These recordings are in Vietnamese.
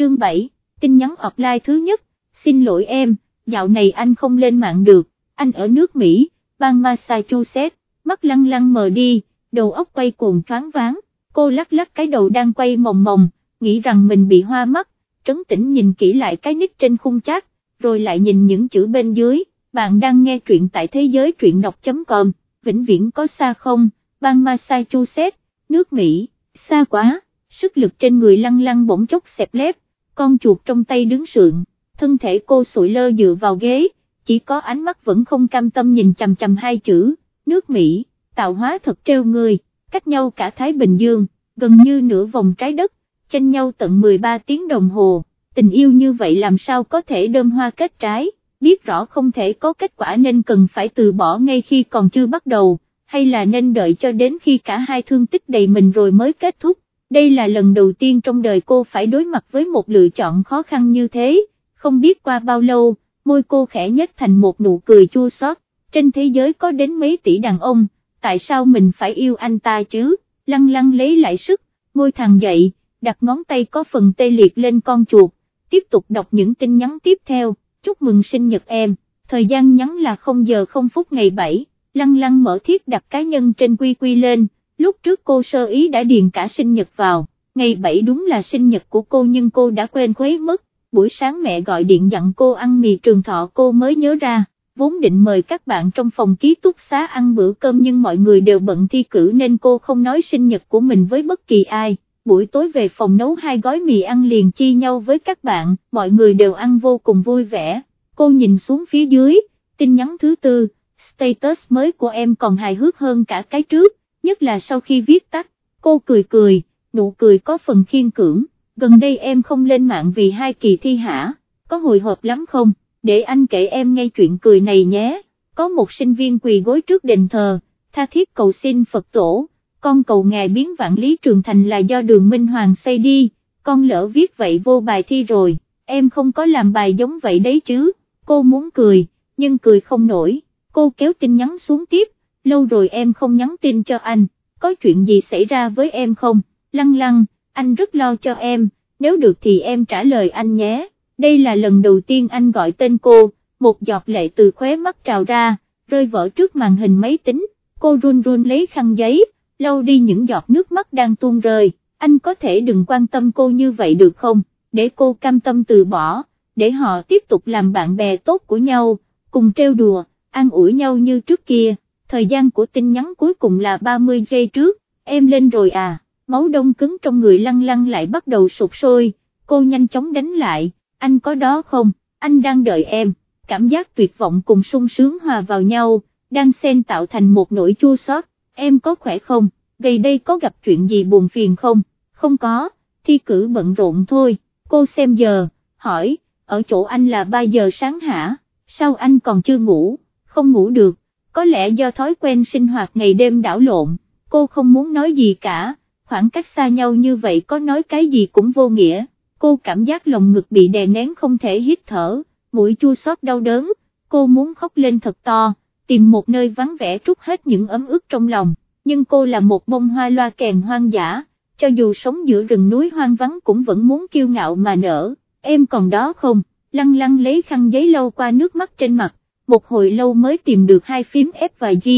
chương 7, tin nhắn offline thứ nhất, xin lỗi em, dạo này anh không lên mạng được, anh ở nước Mỹ, bang Massachusetts, mắt lăng lăng mờ đi, đầu óc quay cuồng choáng váng, cô lắc lắc cái đầu đang quay mồng mồng, nghĩ rằng mình bị hoa mắt, trấn tĩnh nhìn kỹ lại cái nick trên khung chat, rồi lại nhìn những chữ bên dưới, bạn đang nghe truyện tại thế giới truyện đọc.com, vĩnh viễn có xa không, bang Massachusetts, nước Mỹ, xa quá, sức lực trên người lăng lăng bỗng chốc xẹp lép, con chuột trong tay đứng sượng, thân thể cô sụi lơ dựa vào ghế, chỉ có ánh mắt vẫn không cam tâm nhìn chằm chằm hai chữ, nước Mỹ, tạo hóa thật treo người, cách nhau cả Thái Bình Dương, gần như nửa vòng trái đất, chênh nhau tận 13 tiếng đồng hồ, tình yêu như vậy làm sao có thể đơm hoa kết trái, biết rõ không thể có kết quả nên cần phải từ bỏ ngay khi còn chưa bắt đầu, hay là nên đợi cho đến khi cả hai thương tích đầy mình rồi mới kết thúc, đây là lần đầu tiên trong đời cô phải đối mặt với một lựa chọn khó khăn như thế, không biết qua bao lâu, môi cô khẽ nhất thành một nụ cười chua xót. trên thế giới có đến mấy tỷ đàn ông, tại sao mình phải yêu anh ta chứ, lăng lăng lấy lại sức, ngôi thằng dậy, đặt ngón tay có phần tê liệt lên con chuột, tiếp tục đọc những tin nhắn tiếp theo, chúc mừng sinh nhật em, thời gian nhắn là 0 giờ 0 phút ngày 7, lăng lăng mở thiết đặt cá nhân trên quy quy lên, lúc trước cô sơ ý đã điền cả sinh nhật vào, ngày 7 đúng là sinh nhật của cô nhưng cô đã quên khuấy mất, buổi sáng mẹ gọi điện dặn cô ăn mì trường thọ cô mới nhớ ra, vốn định mời các bạn trong phòng ký túc xá ăn bữa cơm nhưng mọi người đều bận thi cử nên cô không nói sinh nhật của mình với bất kỳ ai. Buổi tối về phòng nấu hai gói mì ăn liền chi nhau với các bạn, mọi người đều ăn vô cùng vui vẻ. Cô nhìn xuống phía dưới, tin nhắn thứ tư, status mới của em còn hài hước hơn cả cái trước, nhất là sau khi viết tắt, cô cười cười, nụ cười có phần khiên cưỡng, gần đây em không lên mạng vì hai kỳ thi hả, có hồi hộp lắm không, để anh kể em ngay chuyện cười này nhé, có một sinh viên quỳ gối trước đền thờ, tha thiết cầu xin Phật tổ, con cầu ngài biến vạn lý trường thành là do đường Minh Hoàng xây đi, con lỡ viết vậy vô bài thi rồi, em không có làm bài giống vậy đấy chứ, cô muốn cười, nhưng cười không nổi, cô kéo tin nhắn xuống tiếp, lâu rồi em không nhắn tin cho anh, có chuyện gì xảy ra với em không, lăng lăng, anh rất lo cho em, nếu được thì em trả lời anh nhé, đây là lần đầu tiên anh gọi tên cô, một giọt lệ từ khóe mắt trào ra, rơi vỡ trước màn hình máy tính, cô run run lấy khăn giấy, lau đi những giọt nước mắt đang tuôn rơi, anh có thể đừng quan tâm cô như vậy được không, để cô cam tâm từ bỏ, để họ tiếp tục làm bạn bè tốt của nhau, cùng trêu đùa, an ủi nhau như trước kia thời gian của tin nhắn cuối cùng là 30 giây trước, em lên rồi à, máu đông cứng trong người lăng lăng lại bắt đầu sụp sôi, cô nhanh chóng đánh lại, anh có đó không, anh đang đợi em, cảm giác tuyệt vọng cùng sung sướng hòa vào nhau, đang xen tạo thành một nỗi chua xót. em có khỏe không, gây đây có gặp chuyện gì buồn phiền không, không có, thi cử bận rộn thôi, cô xem giờ, hỏi, ở chỗ anh là 3 giờ sáng hả, sao anh còn chưa ngủ, không ngủ được, có lẽ do thói quen sinh hoạt ngày đêm đảo lộn, cô không muốn nói gì cả, khoảng cách xa nhau như vậy có nói cái gì cũng vô nghĩa, cô cảm giác lồng ngực bị đè nén không thể hít thở, mũi chua xót đau đớn, cô muốn khóc lên thật to, tìm một nơi vắng vẻ trút hết những ấm ức trong lòng, nhưng cô là một bông hoa loa kèn hoang dã, cho dù sống giữa rừng núi hoang vắng cũng vẫn muốn kiêu ngạo mà nở, em còn đó không, lăng lăng lấy khăn giấy lâu qua nước mắt trên mặt, một hồi lâu mới tìm được hai phím F và G,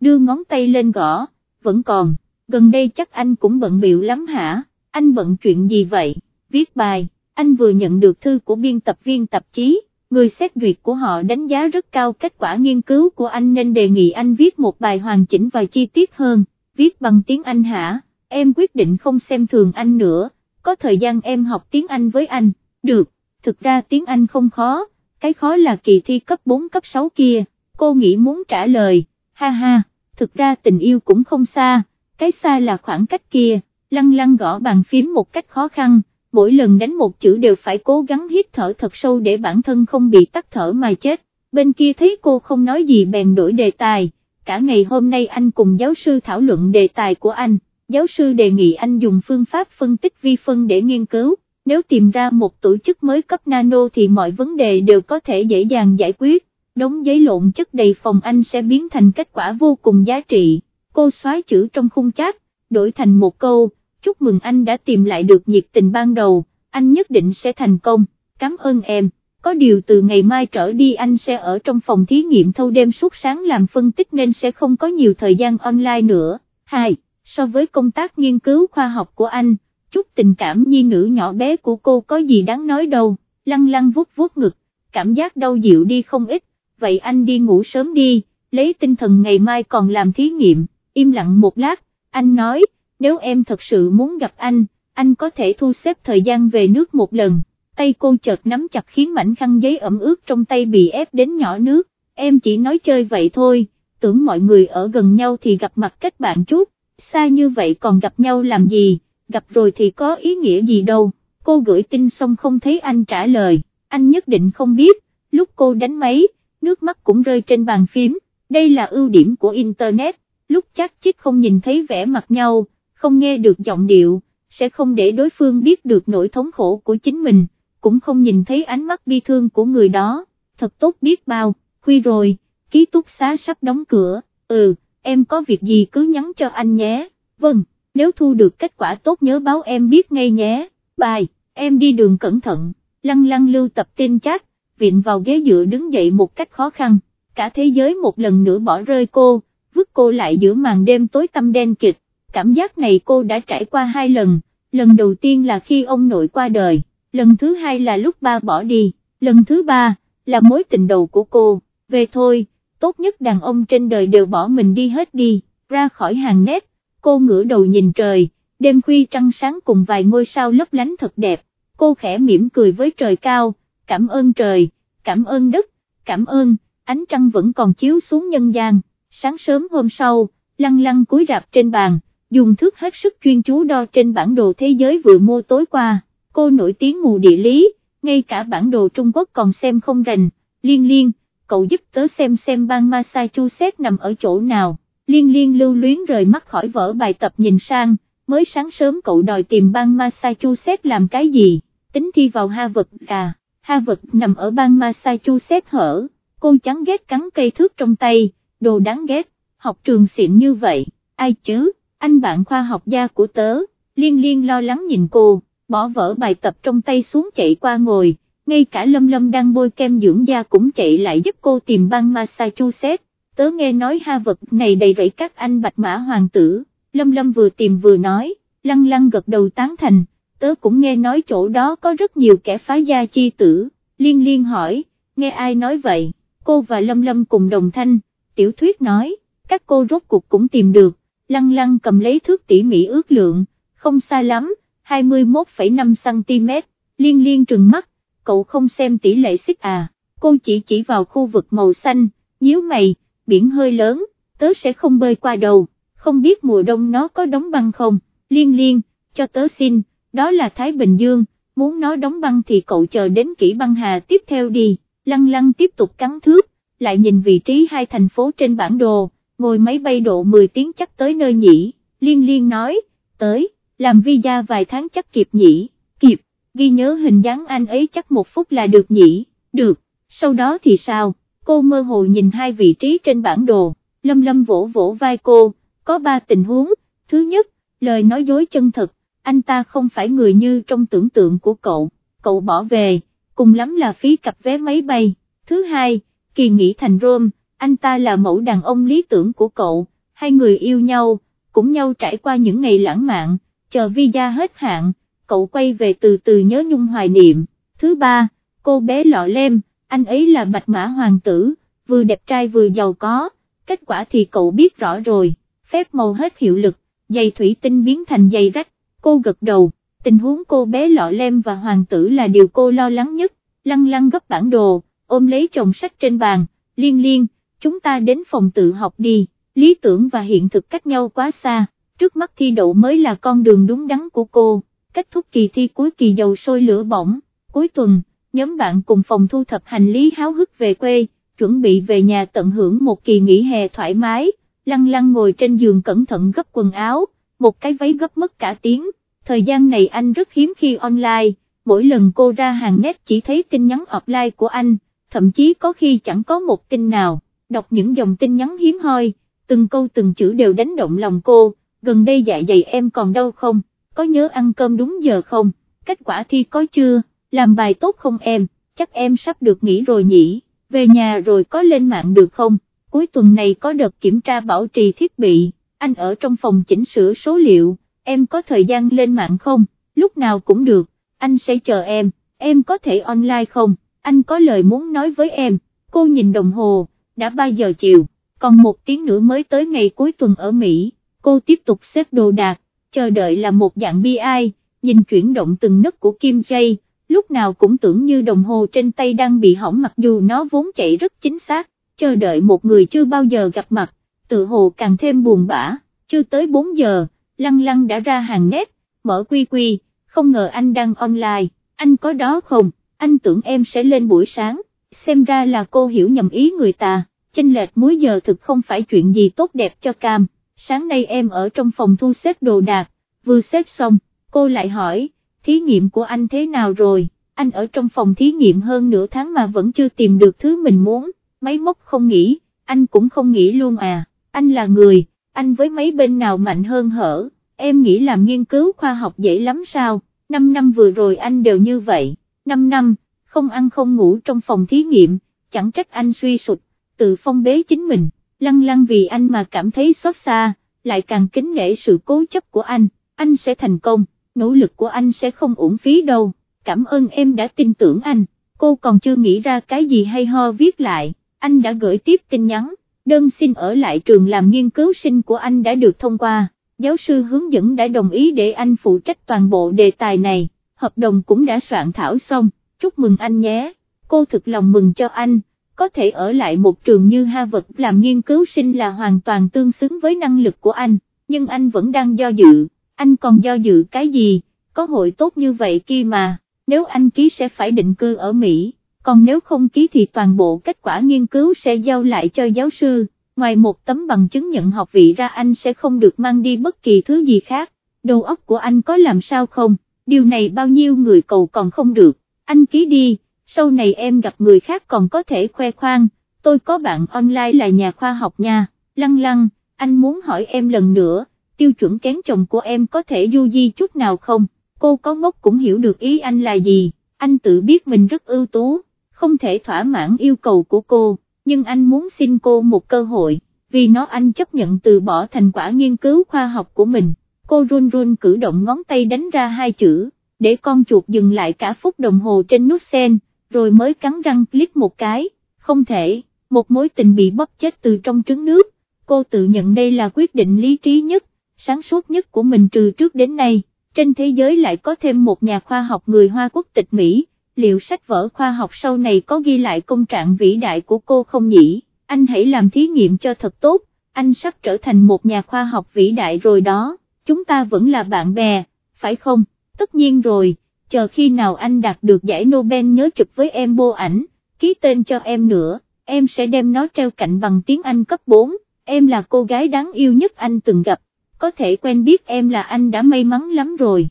đưa ngón tay lên gõ, vẫn còn, gần đây chắc anh cũng bận biệu lắm hả, anh bận chuyện gì vậy, viết bài, anh vừa nhận được thư của biên tập viên tạp chí, người xét duyệt của họ đánh giá rất cao kết quả nghiên cứu của anh nên đề nghị anh viết một bài hoàn chỉnh và chi tiết hơn, viết bằng tiếng Anh hả, em quyết định không xem thường anh nữa, có thời gian em học tiếng Anh với anh, được, thực ra tiếng Anh không khó cái khó là kỳ thi cấp 4 cấp 6 kia, cô nghĩ muốn trả lời, ha ha, thực ra tình yêu cũng không xa, cái xa là khoảng cách kia, lăng lăng gõ bàn phím một cách khó khăn, mỗi lần đánh một chữ đều phải cố gắng hít thở thật sâu để bản thân không bị tắt thở mà chết, bên kia thấy cô không nói gì bèn đổi đề tài, cả ngày hôm nay anh cùng giáo sư thảo luận đề tài của anh, giáo sư đề nghị anh dùng phương pháp phân tích vi phân để nghiên cứu nếu tìm ra một tổ chức mới cấp nano thì mọi vấn đề đều có thể dễ dàng giải quyết, đống giấy lộn chất đầy phòng anh sẽ biến thành kết quả vô cùng giá trị, cô xóa chữ trong khung chat, đổi thành một câu, chúc mừng anh đã tìm lại được nhiệt tình ban đầu, anh nhất định sẽ thành công, cảm ơn em, có điều từ ngày mai trở đi anh sẽ ở trong phòng thí nghiệm thâu đêm suốt sáng làm phân tích nên sẽ không có nhiều thời gian online nữa. 2. So với công tác nghiên cứu khoa học của anh, chút tình cảm nhi nữ nhỏ bé của cô có gì đáng nói đâu, lăng lăng vuốt vuốt ngực, cảm giác đau dịu đi không ít, vậy anh đi ngủ sớm đi, lấy tinh thần ngày mai còn làm thí nghiệm, im lặng một lát, anh nói, nếu em thật sự muốn gặp anh, anh có thể thu xếp thời gian về nước một lần, tay cô chợt nắm chặt khiến mảnh khăn giấy ẩm ướt trong tay bị ép đến nhỏ nước, em chỉ nói chơi vậy thôi, tưởng mọi người ở gần nhau thì gặp mặt kết bạn chút, xa như vậy còn gặp nhau làm gì, gặp rồi thì có ý nghĩa gì đâu, cô gửi tin xong không thấy anh trả lời, anh nhất định không biết, lúc cô đánh máy, nước mắt cũng rơi trên bàn phím, đây là ưu điểm của Internet, lúc chắc chít không nhìn thấy vẻ mặt nhau, không nghe được giọng điệu, sẽ không để đối phương biết được nỗi thống khổ của chính mình, cũng không nhìn thấy ánh mắt bi thương của người đó, thật tốt biết bao, khuya rồi, ký túc xá sắp đóng cửa, ừ, em có việc gì cứ nhắn cho anh nhé, vâng, nếu thu được kết quả tốt nhớ báo em biết ngay nhé, bài, em đi đường cẩn thận, lăng lăng lưu tập tin chat, viện vào ghế dựa đứng dậy một cách khó khăn, cả thế giới một lần nữa bỏ rơi cô, vứt cô lại giữa màn đêm tối tăm đen kịch, cảm giác này cô đã trải qua hai lần, lần đầu tiên là khi ông nội qua đời, lần thứ hai là lúc ba bỏ đi, lần thứ ba, là mối tình đầu của cô, về thôi, tốt nhất đàn ông trên đời đều bỏ mình đi hết đi, ra khỏi hàng nét, cô ngửa đầu nhìn trời, đêm khuya trăng sáng cùng vài ngôi sao lấp lánh thật đẹp, cô khẽ mỉm cười với trời cao, cảm ơn trời, cảm ơn đất, cảm ơn, ánh trăng vẫn còn chiếu xuống nhân gian, sáng sớm hôm sau, lăng lăng cúi rạp trên bàn, dùng thước hết sức chuyên chú đo trên bản đồ thế giới vừa mua tối qua, cô nổi tiếng mù địa lý, ngay cả bản đồ Trung Quốc còn xem không rành, liên liên, cậu giúp tớ xem xem bang Massachusetts nằm ở chỗ nào, liên liên lưu luyến rời mắt khỏi vở bài tập nhìn sang, mới sáng sớm cậu đòi tìm bang Massachusetts làm cái gì, tính thi vào Ha Vật à, Ha Vật nằm ở bang Massachusetts hở, cô chán ghét cắn cây thước trong tay, đồ đáng ghét, học trường xịn như vậy, ai chứ, anh bạn khoa học gia của tớ, liên liên lo lắng nhìn cô, bỏ vở bài tập trong tay xuống chạy qua ngồi, ngay cả Lâm Lâm đang bôi kem dưỡng da cũng chạy lại giúp cô tìm bang Massachusetts, tớ nghe nói ha vật này đầy rẫy các anh bạch mã hoàng tử, Lâm Lâm vừa tìm vừa nói, lăng lăng gật đầu tán thành, tớ cũng nghe nói chỗ đó có rất nhiều kẻ phá gia chi tử, liên liên hỏi, nghe ai nói vậy, cô và Lâm Lâm cùng đồng thanh, tiểu thuyết nói, các cô rốt cuộc cũng tìm được, lăng lăng cầm lấy thước tỉ mỉ ước lượng, không xa lắm, 21,5cm, liên liên trừng mắt, cậu không xem tỷ lệ xích à, cô chỉ chỉ vào khu vực màu xanh, nhíu mày, biển hơi lớn, tớ sẽ không bơi qua đầu, không biết mùa đông nó có đóng băng không, liên liên, cho tớ xin, đó là Thái Bình Dương, muốn nó đóng băng thì cậu chờ đến kỹ băng hà tiếp theo đi, lăng lăng tiếp tục cắn thước, lại nhìn vị trí hai thành phố trên bản đồ, ngồi máy bay độ 10 tiếng chắc tới nơi nhỉ, liên liên nói, tới, làm visa vài tháng chắc kịp nhỉ, kịp, ghi nhớ hình dáng anh ấy chắc một phút là được nhỉ, được, sau đó thì sao, cô mơ hồ nhìn hai vị trí trên bản đồ, lâm lâm vỗ vỗ vai cô, có ba tình huống, thứ nhất, lời nói dối chân thật, anh ta không phải người như trong tưởng tượng của cậu, cậu bỏ về, cùng lắm là phí cặp vé máy bay, thứ hai, kỳ nghỉ thành Rome, anh ta là mẫu đàn ông lý tưởng của cậu, hai người yêu nhau, cũng nhau trải qua những ngày lãng mạn, chờ visa hết hạn, cậu quay về từ từ nhớ nhung hoài niệm, thứ ba, cô bé lọ lem, anh ấy là bạch mã hoàng tử, vừa đẹp trai vừa giàu có, kết quả thì cậu biết rõ rồi, phép màu hết hiệu lực, giày thủy tinh biến thành giày rách, cô gật đầu, tình huống cô bé lọ lem và hoàng tử là điều cô lo lắng nhất, lăng lăng gấp bản đồ, ôm lấy chồng sách trên bàn, liên liên, chúng ta đến phòng tự học đi, lý tưởng và hiện thực cách nhau quá xa, trước mắt thi đậu mới là con đường đúng đắn của cô, kết thúc kỳ thi cuối kỳ dầu sôi lửa bỏng, cuối tuần, nhóm bạn cùng phòng thu thập hành lý háo hức về quê, chuẩn bị về nhà tận hưởng một kỳ nghỉ hè thoải mái, lăng lăng ngồi trên giường cẩn thận gấp quần áo, một cái váy gấp mất cả tiếng, thời gian này anh rất hiếm khi online, mỗi lần cô ra hàng nét chỉ thấy tin nhắn offline của anh, thậm chí có khi chẳng có một tin nào, đọc những dòng tin nhắn hiếm hoi, từng câu từng chữ đều đánh động lòng cô, gần đây dạ dày em còn đau không, có nhớ ăn cơm đúng giờ không, kết quả thi có chưa, làm bài tốt không em, chắc em sắp được nghỉ rồi nhỉ, về nhà rồi có lên mạng được không, cuối tuần này có đợt kiểm tra bảo trì thiết bị, anh ở trong phòng chỉnh sửa số liệu, em có thời gian lên mạng không, lúc nào cũng được, anh sẽ chờ em, em có thể online không, anh có lời muốn nói với em, cô nhìn đồng hồ, đã 3 giờ chiều, còn một tiếng nữa mới tới ngày cuối tuần ở Mỹ, cô tiếp tục xếp đồ đạc, chờ đợi là một dạng bi ai, nhìn chuyển động từng nấc của Kim Jay, lúc nào cũng tưởng như đồng hồ trên tay đang bị hỏng mặc dù nó vốn chạy rất chính xác, chờ đợi một người chưa bao giờ gặp mặt, tự hồ càng thêm buồn bã, chưa tới 4 giờ, lăng lăng đã ra hàng nét, mở quy quy, không ngờ anh đang online, anh có đó không, anh tưởng em sẽ lên buổi sáng, xem ra là cô hiểu nhầm ý người ta, chênh lệch múi giờ thực không phải chuyện gì tốt đẹp cho cam, sáng nay em ở trong phòng thu xếp đồ đạc, vừa xếp xong, cô lại hỏi, thí nghiệm của anh thế nào rồi, anh ở trong phòng thí nghiệm hơn nửa tháng mà vẫn chưa tìm được thứ mình muốn, máy móc không nghĩ, anh cũng không nghĩ luôn à, anh là người, anh với mấy bên nào mạnh hơn hở, em nghĩ làm nghiên cứu khoa học dễ lắm sao, 5 năm vừa rồi anh đều như vậy, 5 năm, không ăn không ngủ trong phòng thí nghiệm, chẳng trách anh suy sụp, tự phong bế chính mình, lăng lăng vì anh mà cảm thấy xót xa, lại càng kính nể sự cố chấp của anh, anh sẽ thành công, nỗ lực của anh sẽ không uổng phí đâu, cảm ơn em đã tin tưởng anh, cô còn chưa nghĩ ra cái gì hay ho viết lại, anh đã gửi tiếp tin nhắn, đơn xin ở lại trường làm nghiên cứu sinh của anh đã được thông qua, giáo sư hướng dẫn đã đồng ý để anh phụ trách toàn bộ đề tài này, hợp đồng cũng đã soạn thảo xong, chúc mừng anh nhé, cô thực lòng mừng cho anh. Có thể ở lại một trường như Harvard làm nghiên cứu sinh là hoàn toàn tương xứng với năng lực của anh, nhưng anh vẫn đang do dự, anh còn do dự cái gì, có hội tốt như vậy kia mà, nếu anh ký sẽ phải định cư ở Mỹ, còn nếu không ký thì toàn bộ kết quả nghiên cứu sẽ giao lại cho giáo sư, ngoài một tấm bằng chứng nhận học vị ra anh sẽ không được mang đi bất kỳ thứ gì khác, đầu óc của anh có làm sao không, điều này bao nhiêu người cầu còn không được, anh ký đi sau này em gặp người khác còn có thể khoe khoang, tôi có bạn online là nhà khoa học nha, lăng lăng, anh muốn hỏi em lần nữa, tiêu chuẩn kén chồng của em có thể du di chút nào không, cô có ngốc cũng hiểu được ý anh là gì, anh tự biết mình rất ưu tú, không thể thỏa mãn yêu cầu của cô, nhưng anh muốn xin cô một cơ hội, vì nó anh chấp nhận từ bỏ thành quả nghiên cứu khoa học của mình, cô run run cử động ngón tay đánh ra hai chữ, để con chuột dừng lại cả phút đồng hồ trên nút sen rồi mới cắn răng click một cái, không thể, một mối tình bị bóp chết từ trong trứng nước, cô tự nhận đây là quyết định lý trí nhất, sáng suốt nhất của mình trừ trước đến nay, trên thế giới lại có thêm một nhà khoa học người Hoa quốc tịch Mỹ, liệu sách vở khoa học sau này có ghi lại công trạng vĩ đại của cô không nhỉ, anh hãy làm thí nghiệm cho thật tốt, anh sắp trở thành một nhà khoa học vĩ đại rồi đó, chúng ta vẫn là bạn bè, phải không, tất nhiên rồi chờ khi nào anh đạt được giải Nobel nhớ chụp với em bô ảnh, ký tên cho em nữa, em sẽ đem nó treo cạnh bằng tiếng Anh cấp 4, em là cô gái đáng yêu nhất anh từng gặp, có thể quen biết em là anh đã may mắn lắm rồi.